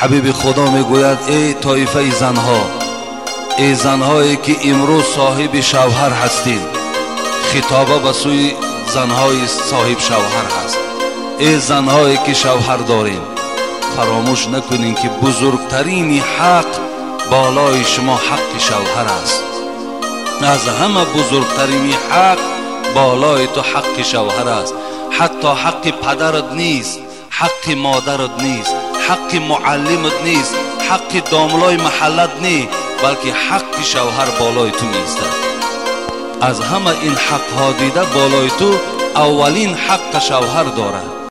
حبیب خدا می‌گوید ای طایفه زنها ای زنهایی که امروز صاحب شوهر هستید. خطابه به سوی زنهای صاحب شوهر هست. ای زنهایی که شوهر داریم فراموش نکنین که بزرگترین حق بالای شما حق شوهر است. از همه بزرگترین حق بالای تو حق شوهر است. حتی حق پدرت نیست حق مادرت نیست. ҳаққи муаллимат нест ҳаққи домлои маҳаллат не балки ҳаққи шавҳар болои ту меистад аз ҳама ин ҳақҳо дида болои ту аввалин ҳаққа шавҳар дорад.